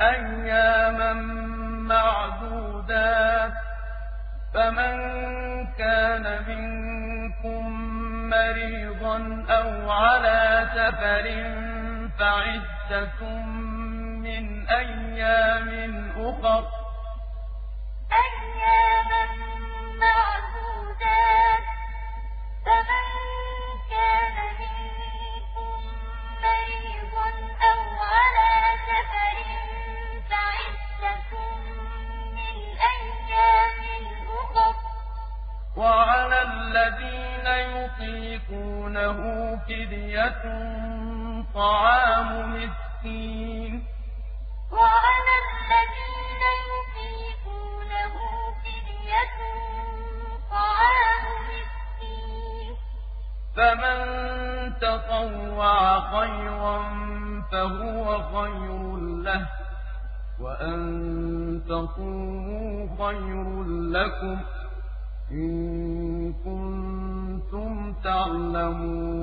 أَيَّامًا مَّعْدُودَاتٍ ۚ فَمَن كَانَ مِنكُم مَّرِيضًا أَوْ عَلَىٰ سَفَرٍ فَعِدَّةٌ مِّنْ أَيَّامٍ أُخَرَ ۚ وَعَلَى الَّذِينَ يُطِيقُونَهُ فِدْيَةٌ طَعَامُ مِسْكِينٍ ۖ. فَمَن تَطَوَّعَ خَيْرًا فَهُوَ خَيْرٌ لَّهُ ۚ وَأَن تَصُومُوا خَيْرٌ لَّكُمْ ۖ إِن كُنتُمْ تَعْلَمُونَ